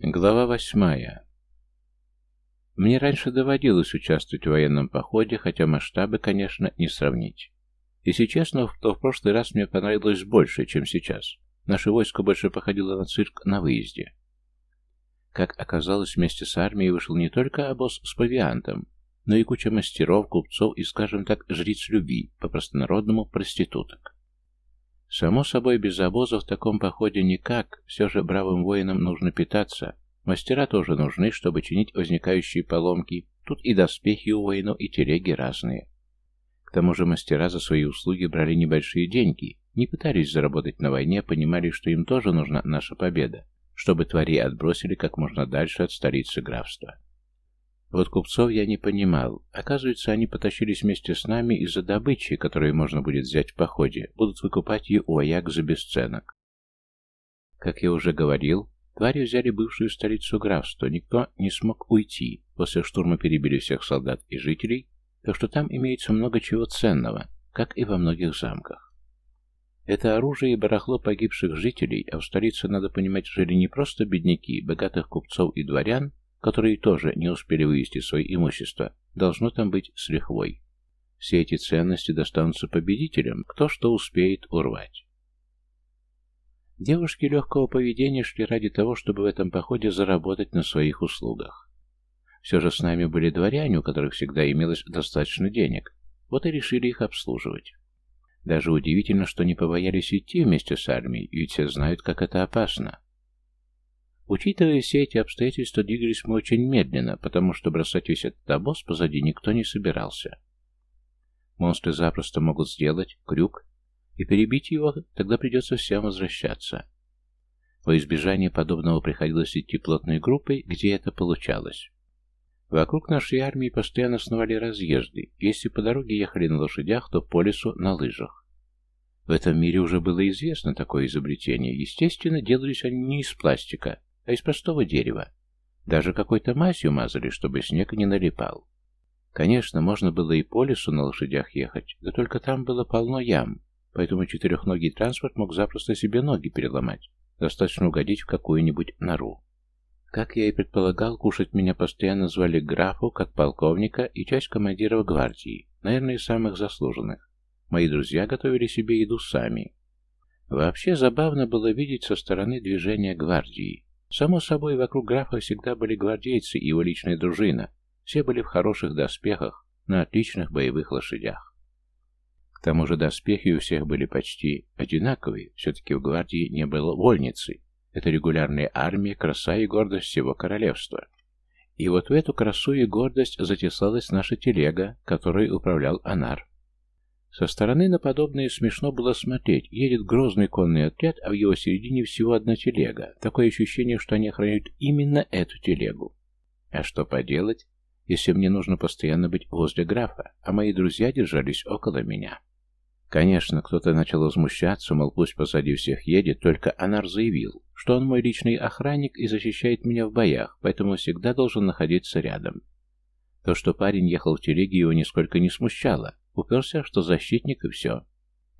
Глава восьмая. Мне раньше доводилось участвовать в военном походе, хотя масштабы, конечно, не сравнить. Если честно, то в прошлый раз мне понравилось больше, чем сейчас. Наше войско больше походило на цирк на выезде. Как оказалось, вместе с армией вышел не только обоз с павиантом, но и куча мастеров, купцов и, скажем так, жриц любви, по-простонародному проституток. Само собой, без обоза в таком походе никак, все же бравым воинам нужно питаться. Мастера тоже нужны, чтобы чинить возникающие поломки. Тут и доспехи у воинов, и телеги разные. К тому же мастера за свои услуги брали небольшие деньги, не пытались заработать на войне, понимали, что им тоже нужна наша победа, чтобы твари отбросили как можно дальше от столицы графства. Вот купцов я не понимал. Оказывается, они потащились вместе с нами из-за добычи, которую можно будет взять в походе, будут выкупать ее у вояк за бесценок. Как я уже говорил, твари взяли бывшую столицу графства, никто не смог уйти. После штурма перебили всех солдат и жителей, так что там имеется много чего ценного, как и во многих замках. Это оружие и барахло погибших жителей, а в столице, надо понимать, жили не просто бедняки, богатых купцов и дворян, которые тоже не успели вывести свое имущество, должно там быть с лихвой. Все эти ценности достанутся победителям, кто что успеет урвать. Девушки легкого поведения шли ради того, чтобы в этом походе заработать на своих услугах. Все же с нами были дворяне, у которых всегда имелось достаточно денег, вот и решили их обслуживать. Даже удивительно, что не побоялись идти вместе с армией, ведь все знают, как это опасно. Учитывая все эти обстоятельства, двигались мы очень медленно, потому что бросать весь этот обоз позади никто не собирался. Монстры запросто могут сделать крюк и перебить его, тогда придется всем возвращаться. Во избежание подобного приходилось идти плотной группой, где это получалось. Вокруг нашей армии постоянно сновали разъезды. Если по дороге ехали на лошадях, то по лесу на лыжах. В этом мире уже было известно такое изобретение. Естественно, делались они не из пластика, а из простого дерева. Даже какой-то мазью мазали, чтобы снег не налипал. Конечно, можно было и по лесу на лошадях ехать, да только там было полно ям, поэтому четырехногий транспорт мог запросто себе ноги переломать, достаточно угодить в какую-нибудь нору. Как я и предполагал, кушать меня постоянно звали графу, как полковника и часть командиров гвардии, наверное, из самых заслуженных. Мои друзья готовили себе еду сами. Вообще забавно было видеть со стороны движения гвардии. Само собой, вокруг графа всегда были гвардейцы и его личная дружина. Все были в хороших доспехах, на отличных боевых лошадях. К тому же доспехи у всех были почти одинаковые, все-таки в гвардии не было вольницы. Это регулярная армия, краса и гордость всего королевства. И вот в эту красу и гордость затесалась наша телега, которой управлял Анар. Со стороны на подобное смешно было смотреть. Едет грозный конный отряд, а в его середине всего одна телега. Такое ощущение, что они охраняют именно эту телегу. А что поделать, если мне нужно постоянно быть возле графа, а мои друзья держались около меня? Конечно, кто-то начал возмущаться, мол, пусть позади всех едет, только Анар заявил, что он мой личный охранник и защищает меня в боях, поэтому всегда должен находиться рядом. То, что парень ехал в телеге, его нисколько не смущало. Уперся, что защитник и все.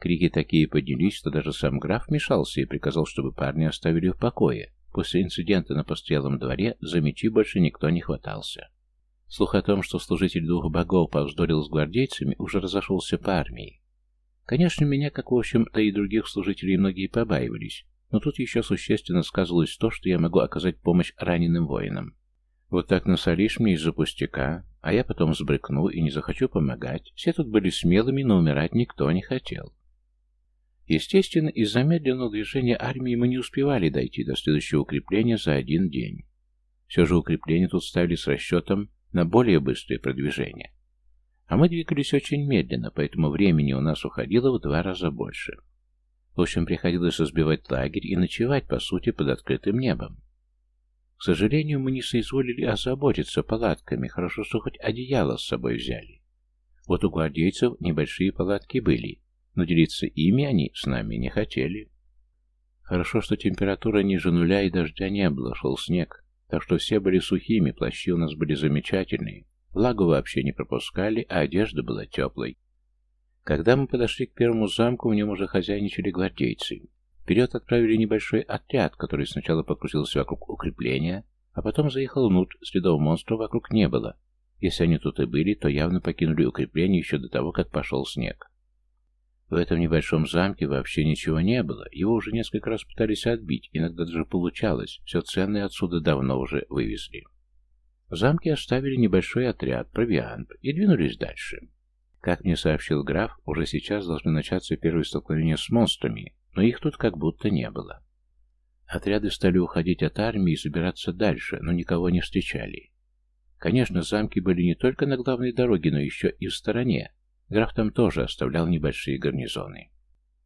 Крики такие поднялись, что даже сам граф мешался и приказал, чтобы парня оставили в покое. После инцидента на постоялом дворе за мечи больше никто не хватался. Слух о том, что служитель двух богов повздорил с гвардейцами, уже разошелся по армии. Конечно, меня, как в общем-то и других служителей, многие побаивались, но тут еще существенно сказывалось то, что я могу оказать помощь раненым воинам. Вот так насолишь мне из-за пустяка, а я потом сбрыкну и не захочу помогать. Все тут были смелыми, но умирать никто не хотел. Естественно, из-за медленного движения армии мы не успевали дойти до следующего укрепления за один день. Все же укрепления тут ставили с расчетом на более быстрое продвижение. А мы двигались очень медленно, поэтому времени у нас уходило в два раза больше. В общем, приходилось разбивать лагерь и ночевать, по сути, под открытым небом. К сожалению, мы не соизволили озаботиться палатками, хорошо, что хоть одеяло с собой взяли. Вот у гвардейцев небольшие палатки были, но делиться ими они с нами не хотели. Хорошо, что температура ниже нуля и дождя не было, шел снег, так что все были сухими, плащи у нас были замечательные, влагу вообще не пропускали, а одежда была теплой. Когда мы подошли к первому замку, в нем уже хозяйничали гвардейцы. Вперед отправили небольшой отряд, который сначала покрутился вокруг укрепления, а потом заехал внутрь, следов монстров вокруг не было. Если они тут и были, то явно покинули укрепление еще до того, как пошел снег. В этом небольшом замке вообще ничего не было, его уже несколько раз пытались отбить, иногда даже получалось, все ценное отсюда давно уже вывезли. В замке оставили небольшой отряд, провиант, и двинулись дальше. Как мне сообщил граф, уже сейчас должны начаться первые столкновения с монстрами, но их тут как будто не было. Отряды стали уходить от армии и забираться дальше, но никого не встречали. Конечно, замки были не только на главной дороге, но еще и в стороне. Граф там тоже оставлял небольшие гарнизоны.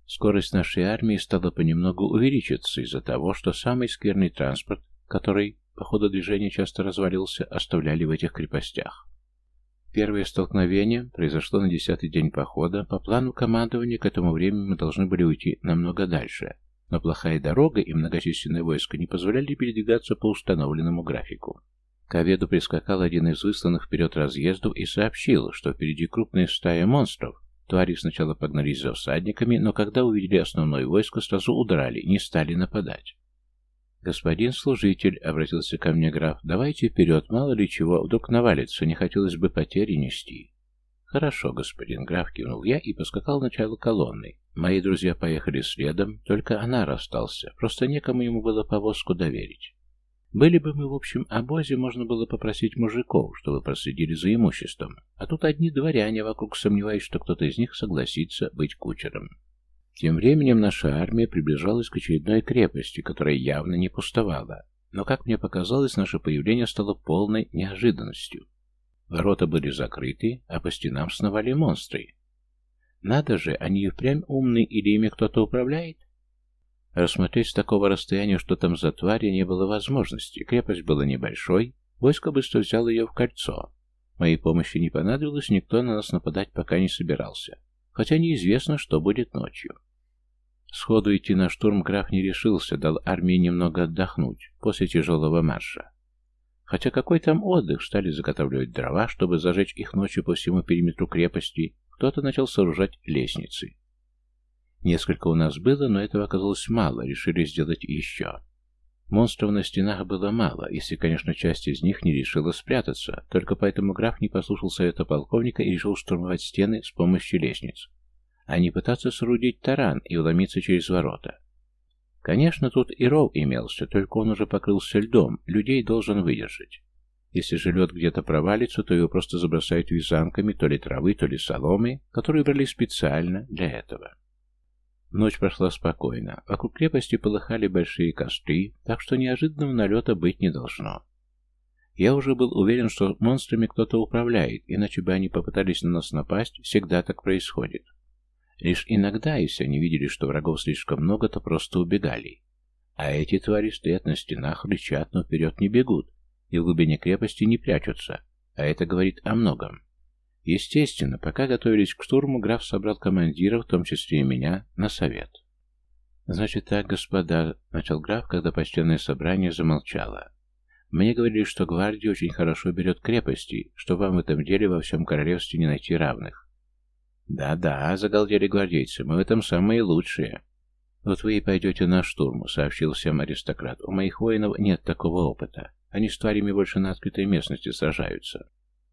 Скорость нашей армии стала понемногу увеличиться из-за того, что самый скверный транспорт, который по ходу движения часто развалился, оставляли в этих крепостях. Первое столкновение произошло на десятый день похода. По плану командования к этому времени мы должны были уйти намного дальше, но плохая дорога и многочисленное войско не позволяли передвигаться по установленному графику. К обеду прискакал один из высланных вперед разъездов и сообщил, что впереди крупная стая монстров. Твари сначала погнались за всадниками, но когда увидели основное войско, сразу удрали, не стали нападать. «Господин служитель», — обратился ко мне граф, — «давайте вперед, мало ли чего, вдруг навалится, не хотелось бы потери нести». «Хорошо, господин граф», — кивнул я и поскакал в начало колонны. Мои друзья поехали следом, только она расстался, просто некому ему было повозку доверить. Были бы мы в общем обозе, можно было попросить мужиков, чтобы проследили за имуществом, а тут одни дворяне вокруг, сомневаюсь, что кто-то из них согласится быть кучером. Тем временем наша армия приближалась к очередной крепости, которая явно не пустовала, но, как мне показалось, наше появление стало полной неожиданностью. Ворота были закрыты, а по стенам сновали монстры. Надо же, они и впрямь умные или ими кто-то управляет? Рассмотреть с такого расстояния, что там за твари, не было возможности. Крепость была небольшой, войско быстро взяло ее в кольцо. Моей помощи не понадобилось, никто на нас нападать пока не собирался. Хотя неизвестно, что будет ночью. Сходу идти на штурм граф не решился, дал армии немного отдохнуть после тяжелого марша. Хотя какой там отдых, стали заготавливать дрова, чтобы зажечь их ночью по всему периметру крепости, кто-то начал сооружать лестницы. Несколько у нас было, но этого оказалось мало, решили сделать еще. Монстров на стенах было мало, если, конечно, часть из них не решила спрятаться, только поэтому граф не послушал совета полковника и решил штурмовать стены с помощью лестниц, а не пытаться соорудить таран и вломиться через ворота. Конечно, тут и ров имелся, только он уже покрылся льдом, людей должен выдержать. Если же лед где-то провалится, то его просто забросают вязанками то ли травы, то ли соломы, которые брали специально для этого. Ночь прошла спокойно. Вокруг крепости полыхали большие костры, так что неожиданного налета быть не должно. Я уже был уверен, что монстрами кто-то управляет, иначе бы они попытались на нас напасть, всегда так происходит. Лишь иногда, если они видели, что врагов слишком много, то просто убегали. А эти твари стоят на стенах, рычат, но вперед не бегут, и в глубине крепости не прячутся, а это говорит о многом. Естественно, пока готовились к штурму, граф собрал командиров, в том числе и меня, на совет. «Значит так, господа», — начал граф, когда почтенное собрание замолчало. «Мне говорили, что гвардия очень хорошо берет крепости, что вам в этом деле во всем королевстве не найти равных». «Да-да», — загалдели гвардейцы, — «мы в этом самые лучшие». «Вот вы и пойдете на штурм», — сообщил всем аристократ. «У моих воинов нет такого опыта. Они с тварями больше на открытой местности сражаются.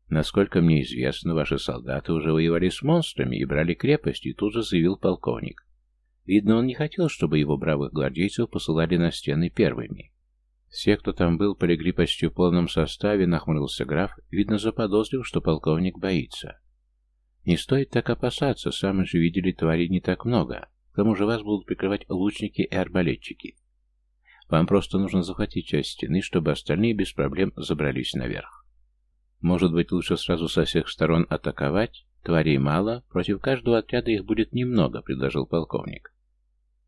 Насколько мне известно, ваши солдаты уже воевали с монстрами и брали крепости, тут же заявил полковник. Видно, он не хотел, чтобы его бравых гвардейцев посылали на стены первыми. Все, кто там был, полегли почти в полном составе, нахмурился граф, видно, заподозрил, что полковник боится. Не стоит так опасаться, сами же видели твари не так много. К тому же вас будут прикрывать лучники и арбалетчики. Вам просто нужно захватить часть стены, чтобы остальные без проблем забрались наверх. Может быть, лучше сразу со всех сторон атаковать? Тварей мало, против каждого отряда их будет немного, предложил полковник.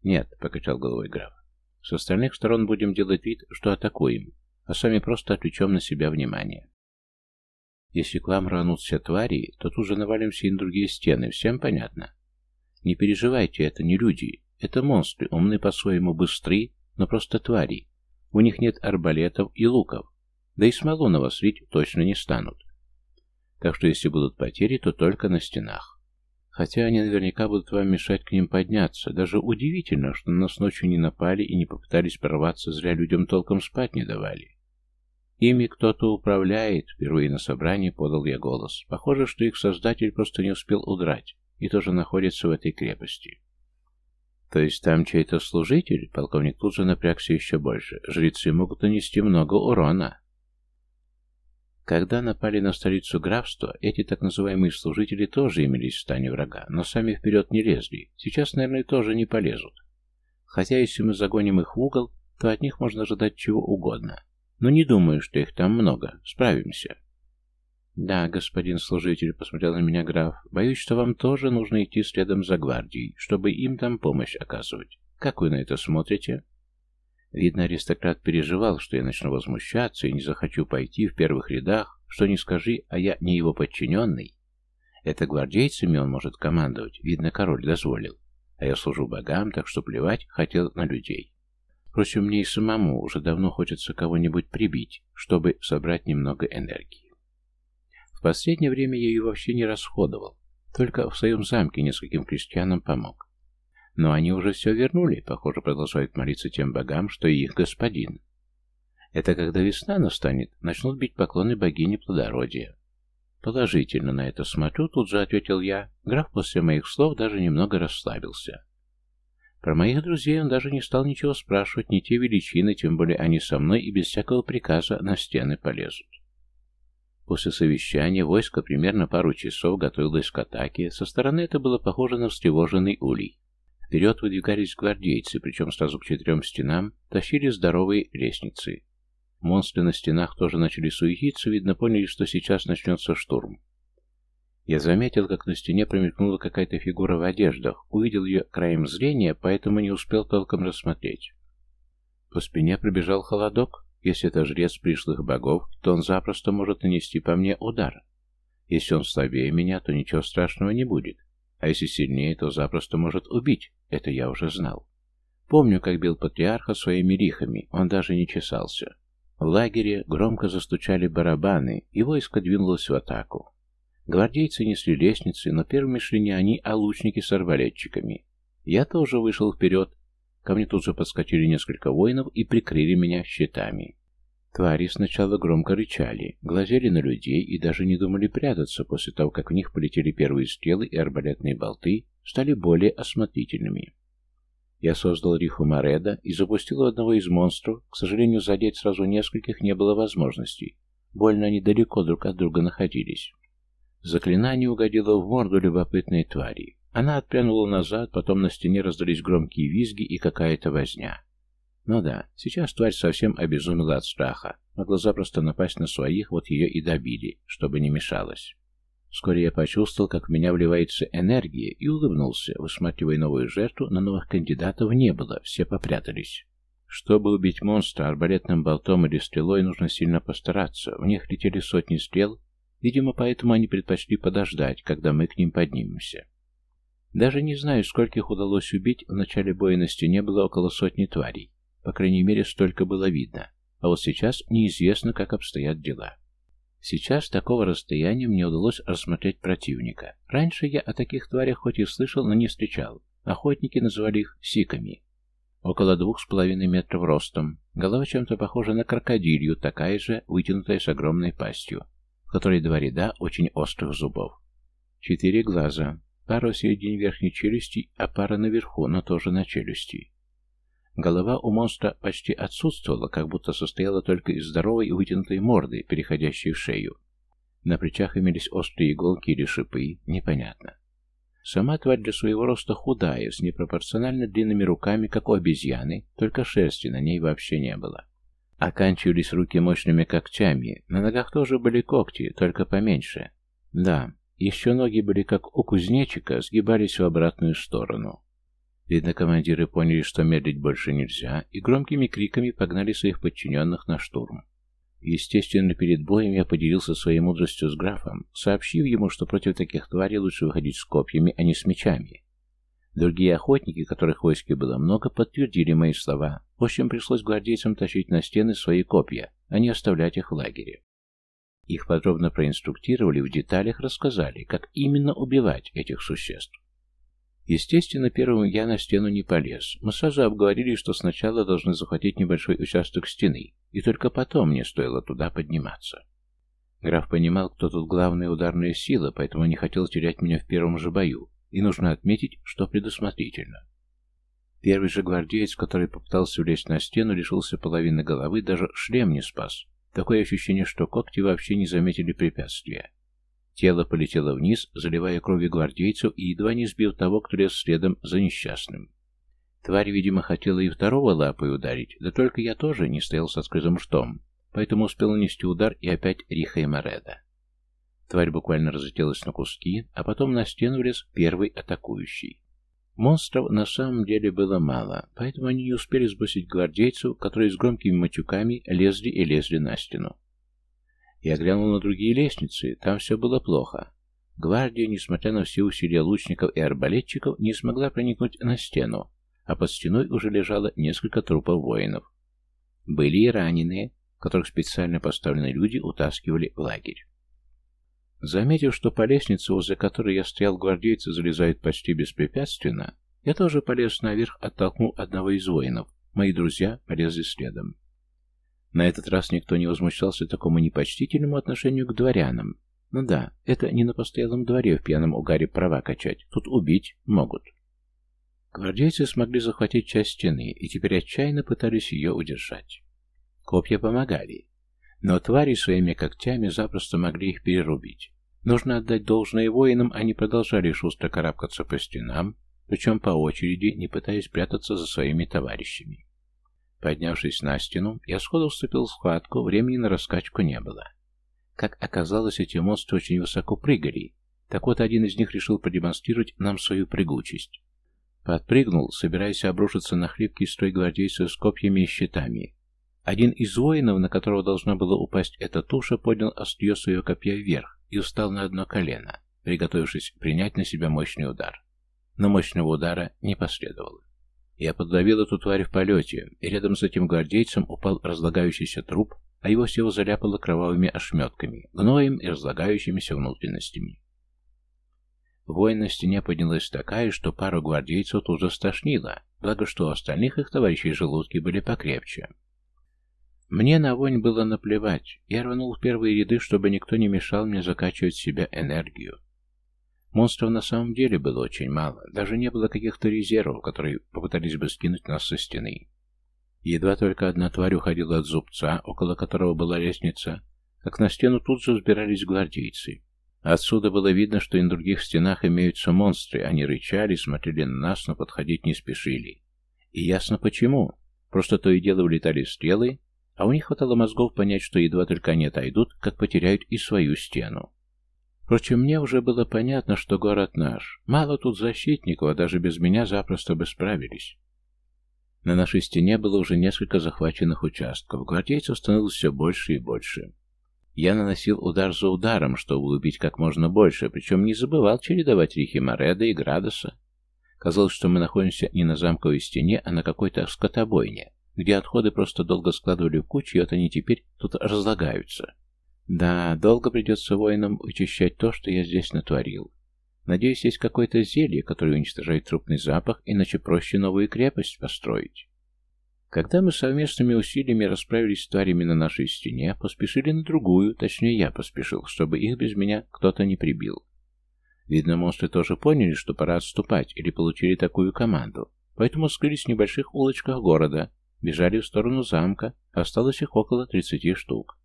Нет, покачал головой граф. С остальных сторон будем делать вид, что атакуем, а сами просто отвлечем на себя внимание. Если к вам рванут все твари, то тут же навалимся и на другие стены, всем понятно? Не переживайте, это не люди, это монстры, умны по-своему, быстры, но просто твари. У них нет арбалетов и луков. Да и смолу на вас лить точно не станут. Так что если будут потери, то только на стенах. Хотя они наверняка будут вам мешать к ним подняться. Даже удивительно, что на нас ночью не напали и не попытались прорваться, зря людям толком спать не давали. Ими кто-то управляет, впервые на собрании подал я голос. Похоже, что их создатель просто не успел удрать и тоже находится в этой крепости. То есть там чей-то служитель? Полковник тут же напрягся еще больше. Жрецы могут нанести много урона. Когда напали на столицу графства, эти так называемые служители тоже имелись в стане врага, но сами вперед не лезли. Сейчас, наверное, тоже не полезут. Хотя, если мы загоним их в угол, то от них можно ожидать чего угодно. Но не думаю, что их там много. Справимся. Да, господин служитель, посмотрел на меня граф, боюсь, что вам тоже нужно идти следом за гвардией, чтобы им там помощь оказывать. Как вы на это смотрите? Видно, аристократ переживал, что я начну возмущаться и не захочу пойти в первых рядах, что не скажи, а я не его подчиненный. Это гвардейцами он может командовать, видно, король дозволил. А я служу богам, так что плевать хотел на людей. Впрочем, мне и самому уже давно хочется кого-нибудь прибить, чтобы собрать немного энергии. В последнее время я ее вообще не расходовал, только в своем замке нескольким крестьянам помог. Но они уже все вернули, похоже, продолжают молиться тем богам, что и их господин. Это когда весна настанет, начнут бить поклоны богине плодородия. Положительно на это смотрю, тут же ответил я. Граф после моих слов даже немного расслабился. Про моих друзей он даже не стал ничего спрашивать, ни те величины, тем более они со мной и без всякого приказа на стены полезут. После совещания войско примерно пару часов готовилось к атаке, со стороны это было похоже на встревоженный улей. Вперед выдвигались гвардейцы, причем сразу к четырем стенам тащили здоровые лестницы. Монстры на стенах тоже начали суетиться, видно, поняли, что сейчас начнется штурм. Я заметил, как на стене промелькнула какая-то фигура в одеждах, увидел ее краем зрения, поэтому не успел толком рассмотреть. По спине пробежал холодок. Если это жрец пришлых богов, то он запросто может нанести по мне удар. Если он слабее меня, то ничего страшного не будет. А если сильнее, то запросто может убить. Это я уже знал. Помню, как бил патриарха своими рихами, он даже не чесался. В лагере громко застучали барабаны, и войско двинулось в атаку. Гвардейцы несли лестницы, но первыми шли не они, а лучники с арбалетчиками. Я тоже вышел вперед. Ко мне тут же подскочили несколько воинов и прикрыли меня щитами. Твари сначала громко рычали, глазели на людей и даже не думали прятаться после того, как в них полетели первые стрелы и арбалетные болты, стали более осмотрительными. Я создал Риху Мореда и запустил одного из монстров. К сожалению, задеть сразу нескольких не было возможностей. Больно они далеко друг от друга находились. Заклинание угодило в морду любопытной твари. Она отпрянула назад, потом на стене раздались громкие визги и какая-то возня. Ну да, сейчас тварь совсем обезумела от страха. Могла запросто напасть на своих, вот ее и добили, чтобы не мешалось. Вскоре я почувствовал, как в меня вливается энергия, и улыбнулся, высматривая новую жертву, но новых кандидатов не было, все попрятались. Чтобы убить монстра арбалетным болтом или стрелой, нужно сильно постараться. В них летели сотни стрел, видимо, поэтому они предпочли подождать, когда мы к ним поднимемся. Даже не знаю, скольких удалось убить, в начале боя на стене было около сотни тварей. По крайней мере, столько было видно. А вот сейчас неизвестно, как обстоят дела. Сейчас такого расстояния мне удалось рассмотреть противника. Раньше я о таких тварях хоть и слышал, но не встречал. Охотники называли их сиками. Около двух с половиной метров ростом. Голова чем-то похожа на крокодилью, такая же, вытянутая с огромной пастью, в которой два ряда очень острых зубов. Четыре глаза, пара в середине верхней челюсти, а пара наверху, но тоже на челюсти. Голова у монстра почти отсутствовала, как будто состояла только из здоровой и вытянутой морды, переходящей в шею. На плечах имелись острые иголки или шипы, непонятно. Сама тварь для своего роста худая, с непропорционально длинными руками, как у обезьяны, только шерсти на ней вообще не было. Оканчивались руки мощными когтями, на ногах тоже были когти, только поменьше. Да, еще ноги были как у кузнечика, сгибались в обратную сторону. Видно, командиры поняли, что медлить больше нельзя, и громкими криками погнали своих подчиненных на штурм. Естественно, перед боем я поделился своей мудростью с графом, сообщив ему, что против таких тварей лучше выходить с копьями, а не с мечами. Другие охотники, которых в войске было много, подтвердили мои слова. В общем, пришлось гвардейцам тащить на стены свои копья, а не оставлять их в лагере. Их подробно проинструктировали, в деталях рассказали, как именно убивать этих существ. Естественно, первым я на стену не полез. Мы сразу обговорили, что сначала должны захватить небольшой участок стены, и только потом мне стоило туда подниматься. Граф понимал, кто тут главная ударная сила, поэтому не хотел терять меня в первом же бою, и нужно отметить, что предусмотрительно. Первый же гвардеец, который попытался влезть на стену, лишился половины головы, даже шлем не спас. Такое ощущение, что когти вообще не заметили препятствия. Тело полетело вниз, заливая кровью гвардейцу и едва не сбил того, кто лез следом за несчастным. Тварь, видимо, хотела и второго лапой ударить, да только я тоже не стоял с открытым штом, поэтому успел нанести удар и опять Риха и Мореда. Тварь буквально разлетелась на куски, а потом на стену влез первый атакующий. Монстров на самом деле было мало, поэтому они не успели сбросить гвардейцев, которые с громкими матюками лезли и лезли на стену. Я глянул на другие лестницы, там все было плохо. Гвардия, несмотря на все усилия лучников и арбалетчиков, не смогла проникнуть на стену, а под стеной уже лежало несколько трупов воинов. Были и раненые, которых специально поставленные люди утаскивали в лагерь. Заметив, что по лестнице, возле которой я стоял, гвардейцы залезают почти беспрепятственно, я тоже полез наверх, оттолкнул одного из воинов. Мои друзья полезли следом. На этот раз никто не возмущался такому непочтительному отношению к дворянам. Ну да, это не на постоялом дворе в пьяном угаре права качать. Тут убить могут. Гвардейцы смогли захватить часть стены и теперь отчаянно пытались ее удержать. Копья помогали. Но твари своими когтями запросто могли их перерубить. Нужно отдать должное воинам, они продолжали шустро карабкаться по стенам, причем по очереди, не пытаясь прятаться за своими товарищами. Поднявшись на стену, я сходу вступил в схватку, времени на раскачку не было. Как оказалось, эти монстры очень высоко прыгали. Так вот, один из них решил продемонстрировать нам свою прыгучесть. Подпрыгнул, собираясь обрушиться на хлипкий строй гвардейцев с копьями и щитами. Один из воинов, на которого должна была упасть эта туша, поднял острие своего копья вверх и устал на одно колено, приготовившись принять на себя мощный удар. Но мощного удара не последовало. Я подавил эту тварь в полете, и рядом с этим гвардейцем упал разлагающийся труп, а его всего заляпало кровавыми ошметками, гноем и разлагающимися внутренностями. Войн на стене поднялась такая, что пару гвардейцев тут же благо что у остальных их товарищей желудки были покрепче. Мне на вонь было наплевать. Я рванул в первые ряды, чтобы никто не мешал мне закачивать в себя энергию. Монстров на самом деле было очень мало, даже не было каких-то резервов, которые попытались бы скинуть нас со стены. Едва только одна тварь уходила от зубца, около которого была лестница, как на стену тут же взбирались гвардейцы. Отсюда было видно, что и на других стенах имеются монстры, они рычали, смотрели на нас, но подходить не спешили. И ясно почему. Просто то и дело улетали стрелы, а у них хватало мозгов понять, что едва только они отойдут, как потеряют и свою стену. Впрочем, мне уже было понятно, что город наш. Мало тут защитников, а даже без меня запросто бы справились. На нашей стене было уже несколько захваченных участков. Гвардейцев становилось все больше и больше. Я наносил удар за ударом, чтобы убить как можно больше, причем не забывал чередовать рихи Мореда и Градоса. Казалось, что мы находимся не на замковой стене, а на какой-то скотобойне, где отходы просто долго складывали в кучу, и вот они теперь тут разлагаются. Да, долго придется воинам вычищать то, что я здесь натворил. Надеюсь, есть какое-то зелье, которое уничтожает трупный запах, иначе проще новую крепость построить. Когда мы совместными усилиями расправились с тварями на нашей стене, поспешили на другую, точнее я поспешил, чтобы их без меня кто-то не прибил. Видно, монстры тоже поняли, что пора отступать, или получили такую команду, поэтому скрылись в небольших улочках города, бежали в сторону замка, осталось их около 30 штук.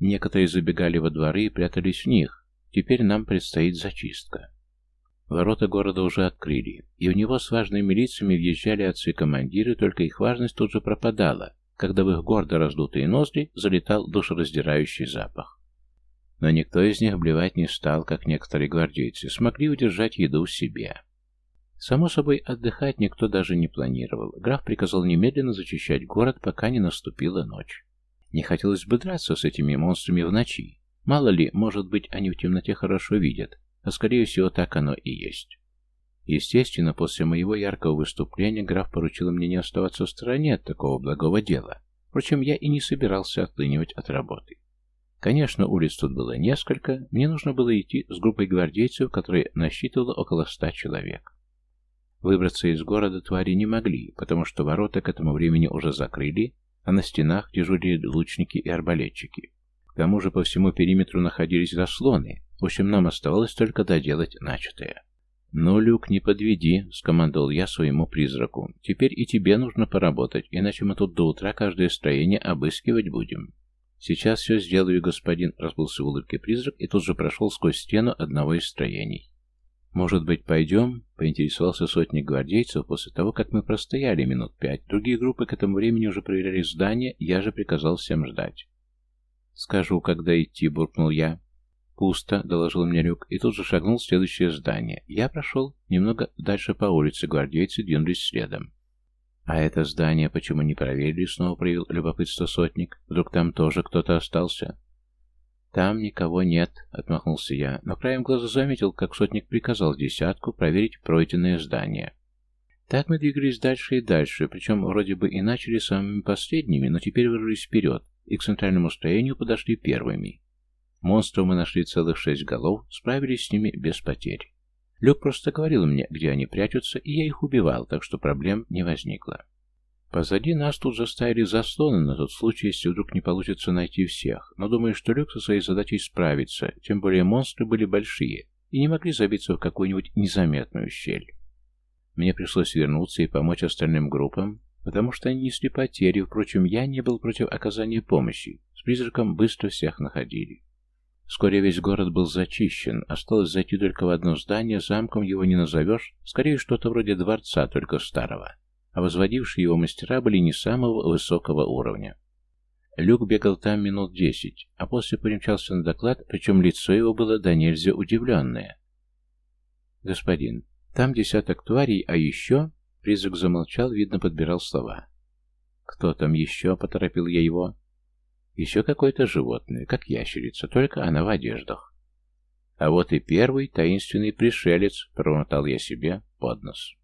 Некоторые забегали во дворы и прятались в них. Теперь нам предстоит зачистка. Ворота города уже открыли, и в него с важными лицами въезжали отцы-командиры, только их важность тут же пропадала, когда в их гордо раздутые ноздри залетал душераздирающий запах. Но никто из них блевать не стал, как некоторые гвардейцы, смогли удержать еду в себе. Само собой, отдыхать никто даже не планировал. Граф приказал немедленно зачищать город, пока не наступила ночь. Не хотелось бы драться с этими монстрами в ночи. Мало ли, может быть, они в темноте хорошо видят, а скорее всего так оно и есть. Естественно, после моего яркого выступления граф поручил мне не оставаться в стороне от такого благого дела. Впрочем, я и не собирался отлынивать от работы. Конечно, улиц тут было несколько, мне нужно было идти с группой гвардейцев, которая насчитывала около ста человек. Выбраться из города твари не могли, потому что ворота к этому времени уже закрыли, а на стенах дежурили лучники и арбалетчики. К тому же по всему периметру находились заслоны, в общем, нам оставалось только доделать начатое. «Ну, Люк, не подведи», — скомандовал я своему призраку. «Теперь и тебе нужно поработать, иначе мы тут до утра каждое строение обыскивать будем». «Сейчас все сделаю, господин», — разбылся в улыбке призрак и тут же прошел сквозь стену одного из строений. «Может быть, пойдем?» — поинтересовался сотник гвардейцев после того, как мы простояли минут пять. Другие группы к этому времени уже проверяли здание, я же приказал всем ждать. «Скажу, когда идти», — буркнул я. «Пусто», — доложил мне Люк, и тут же шагнул в следующее здание. Я прошел немного дальше по улице, гвардейцы двинулись следом. «А это здание почему не проверили?» — снова проявил любопытство сотник. «Вдруг там тоже кто-то остался?» «Там никого нет», — отмахнулся я, но краем глаза заметил, как сотник приказал десятку проверить пройденное здание. Так мы двигались дальше и дальше, причем вроде бы и начали самыми последними, но теперь вырвались вперед, и к центральному строению подошли первыми. Монстров мы нашли целых шесть голов, справились с ними без потерь. Люк просто говорил мне, где они прячутся, и я их убивал, так что проблем не возникло. Позади нас тут заставили заслоны на тот случай, если вдруг не получится найти всех, но думаю, что Люк со своей задачей справится, тем более монстры были большие и не могли забиться в какую-нибудь незаметную щель. Мне пришлось вернуться и помочь остальным группам, потому что они несли потери, впрочем, я не был против оказания помощи, с призраком быстро всех находили. Вскоре весь город был зачищен, осталось зайти только в одно здание, замком его не назовешь, скорее что-то вроде дворца, только старого, а возводившие его мастера были не самого высокого уровня. Люк бегал там минут десять, а после примчался на доклад, причем лицо его было до нельзя удивленное. «Господин, там десяток тварей, а еще...» Призрак замолчал, видно, подбирал слова. «Кто там еще?» — поторопил я его. Еще какое-то животное, как ящерица, только она в одеждах. А вот и первый таинственный пришелец, промотал я себе под нос.